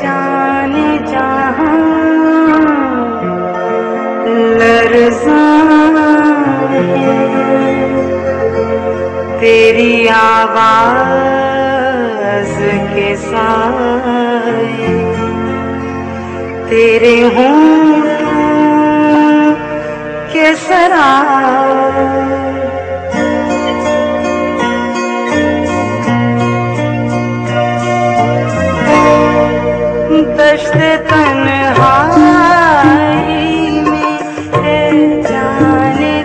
जान जहाँ तेरी आवाज़ के साथ तेरे हूँ के सरा दश्त तन्हाई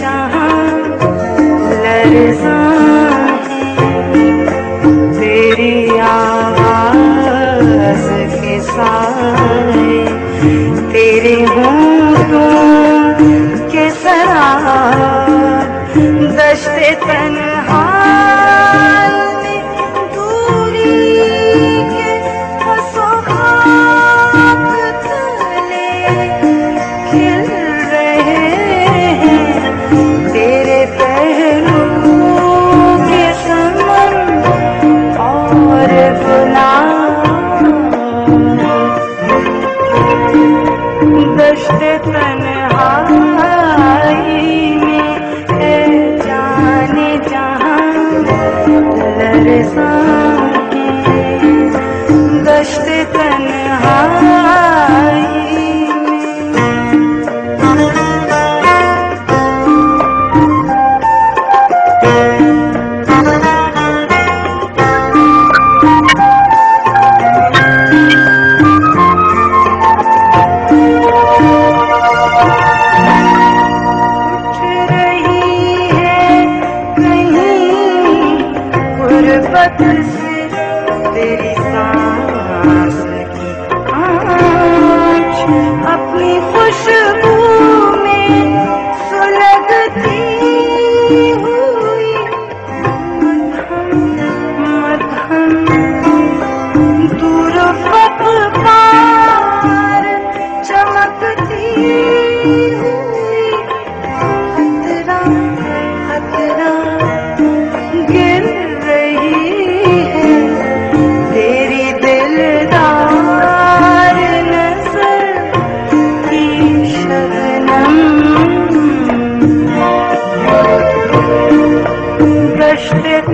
जहाँ लरज़ा तेरी के साए तेरे होंठों के सरा तन्हाई तेरे के समन और गुलाब दश्त तन्हाई में है जाने जहां लरज़ा आँच अपनी खुशबू कृष्ण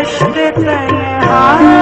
कष्ट तनहा